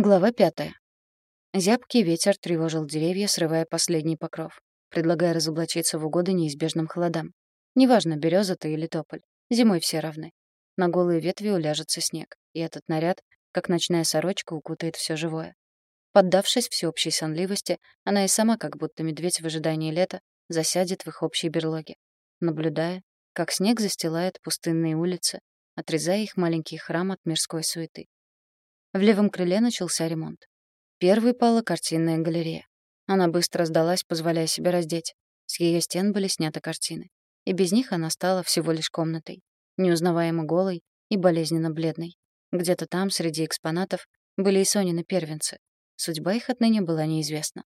Глава пятая. Зябкий ветер тревожил деревья, срывая последний покров, предлагая разоблачиться в угоду неизбежным холодам. Неважно, береза ты или тополь, зимой все равны. На голые ветви уляжется снег, и этот наряд, как ночная сорочка, укутает все живое. Поддавшись всеобщей сонливости, она и сама, как будто медведь в ожидании лета, засядет в их общей берлоге, наблюдая, как снег застилает пустынные улицы, отрезая их маленький храм от мирской суеты. В левом крыле начался ремонт. Первой пала картинная галерея. Она быстро сдалась, позволяя себе раздеть. С ее стен были сняты картины. И без них она стала всего лишь комнатой, неузнаваемо голой и болезненно бледной. Где-то там, среди экспонатов, были и Сонины первенцы. Судьба их отныне была неизвестна.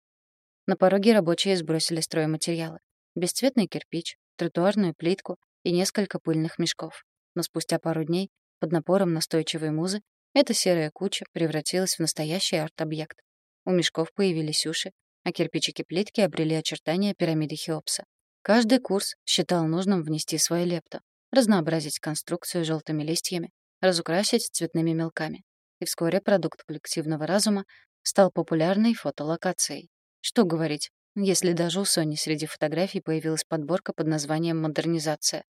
На пороге рабочие сбросили стройматериалы. Бесцветный кирпич, тротуарную плитку и несколько пыльных мешков. Но спустя пару дней, под напором настойчивой музы, эта серая куча превратилась в настоящий арт-объект. У мешков появились уши, а кирпичики плитки обрели очертания пирамиды Хеопса. Каждый курс считал нужным внести свою лепту, разнообразить конструкцию желтыми листьями, разукрасить цветными мелками. И вскоре продукт коллективного разума стал популярной фотолокацией. Что говорить, если даже у Сони среди фотографий появилась подборка под названием «Модернизация».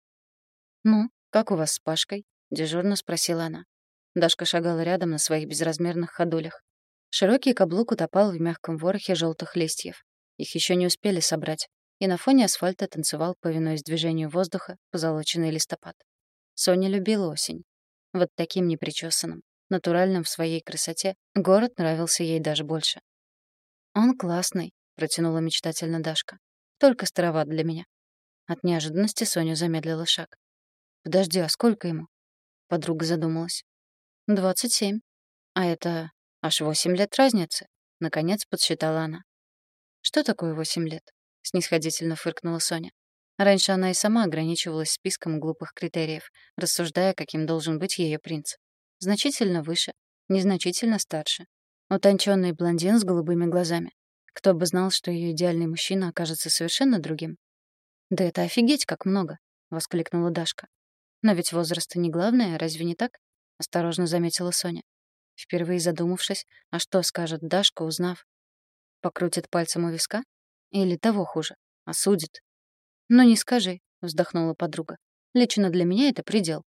«Ну, как у вас с Пашкой?» — дежурно спросила она. Дашка шагала рядом на своих безразмерных ходулях. Широкий каблук утопал в мягком ворохе желтых листьев. Их еще не успели собрать, и на фоне асфальта танцевал, повинуясь движению воздуха, позолоченный листопад. Соня любила осень. Вот таким непричесанным, натуральным в своей красоте, город нравился ей даже больше. «Он классный», — протянула мечтательно Дашка. «Только староват для меня». От неожиданности Соня замедлила шаг. «Подожди, а сколько ему?» Подруга задумалась. «Двадцать семь. А это аж восемь лет разницы», — наконец подсчитала она. «Что такое восемь лет?» — снисходительно фыркнула Соня. Раньше она и сама ограничивалась списком глупых критериев, рассуждая, каким должен быть ее принц. Значительно выше, незначительно старше. Утонченный блондин с голубыми глазами. Кто бы знал, что ее идеальный мужчина окажется совершенно другим. «Да это офигеть, как много!» — воскликнула Дашка. «Но ведь возраст не главное, разве не так?» — осторожно заметила Соня. Впервые задумавшись, а что скажет Дашка, узнав? Покрутит пальцем у виска? Или того хуже, осудит? «Ну не скажи», — вздохнула подруга. «Лично для меня это предел».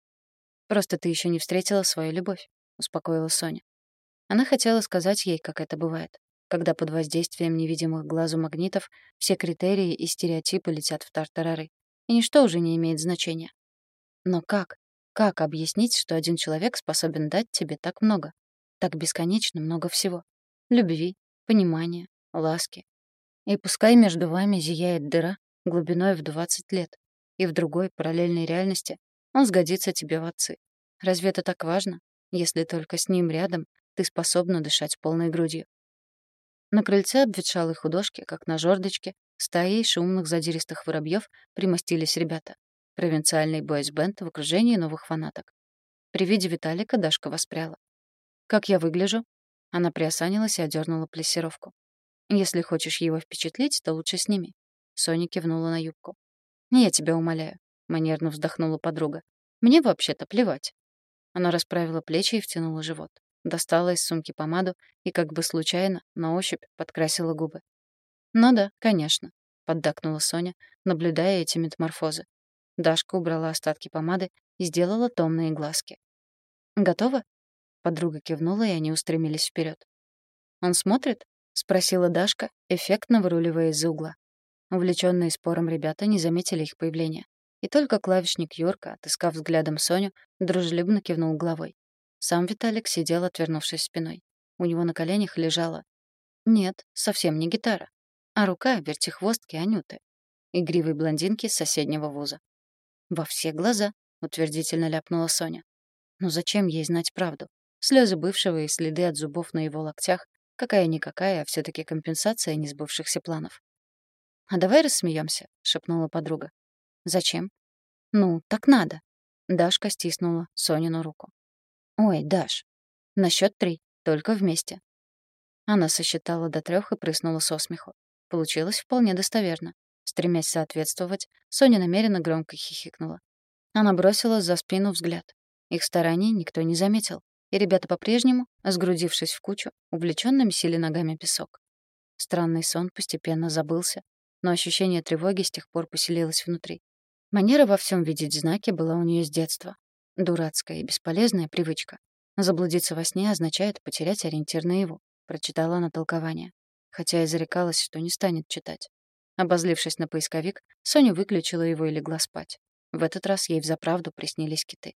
«Просто ты еще не встретила свою любовь», — успокоила Соня. Она хотела сказать ей, как это бывает, когда под воздействием невидимых глазу магнитов все критерии и стереотипы летят в тартарары, и ничто уже не имеет значения. Но как? Как объяснить, что один человек способен дать тебе так много? Так бесконечно много всего. Любви, понимания, ласки. И пускай между вами зияет дыра глубиной в 20 лет, и в другой параллельной реальности он сгодится тебе в отцы. Разве это так важно, если только с ним рядом ты способна дышать полной грудью? На крыльце обветшалой художки, как на жердочке, стаей шумных задиристых воробьев примостились ребята. Провинциальный бойс-бенд в окружении новых фанаток. При виде Виталика Дашка воспряла. «Как я выгляжу?» Она приосанилась и одернула плессировку. «Если хочешь его впечатлить, то лучше сними». Соня кивнула на юбку. «Я тебя умоляю», — манерно вздохнула подруга. «Мне вообще-то плевать». Она расправила плечи и втянула живот. Достала из сумки помаду и как бы случайно, на ощупь, подкрасила губы. «Ну да, конечно», — поддакнула Соня, наблюдая эти метаморфозы. Дашка убрала остатки помады и сделала томные глазки. «Готово?» Подруга кивнула, и они устремились вперед. «Он смотрит?» — спросила Дашка, эффектно выруливая из-за угла. Увлечённые спором ребята не заметили их появления. И только клавишник Йорка, отыскав взглядом Соню, дружелюбно кивнул головой. Сам Виталик сидел, отвернувшись спиной. У него на коленях лежала... Нет, совсем не гитара, а рука вертихвостки Анюты, игривой блондинки с соседнего вуза. «Во все глаза», — утвердительно ляпнула Соня. «Ну зачем ей знать правду? Слезы бывшего и следы от зубов на его локтях — какая-никакая, а все таки компенсация несбывшихся планов». «А давай рассмеемся, шепнула подруга. «Зачем?» «Ну, так надо». Дашка стиснула Сонину руку. «Ой, Даш, на счет три, только вместе». Она сосчитала до трех и прыснула со смеху. Получилось вполне достоверно. Стремясь соответствовать, Соня намеренно громко хихикнула. Она бросила за спину взгляд. Их стараний никто не заметил. и ребята по-прежнему, сгрудившись в кучу, увлеченно месили ногами песок. Странный сон постепенно забылся, но ощущение тревоги с тех пор поселилось внутри. Манера во всем видеть знаки была у нее с детства. Дурацкая и бесполезная привычка. Заблудиться во сне означает потерять ориентир на его. Прочитала она толкование. Хотя и зарекалась, что не станет читать. Обозлившись на поисковик, Соня выключила его и легла спать. В этот раз ей взаправду приснились киты.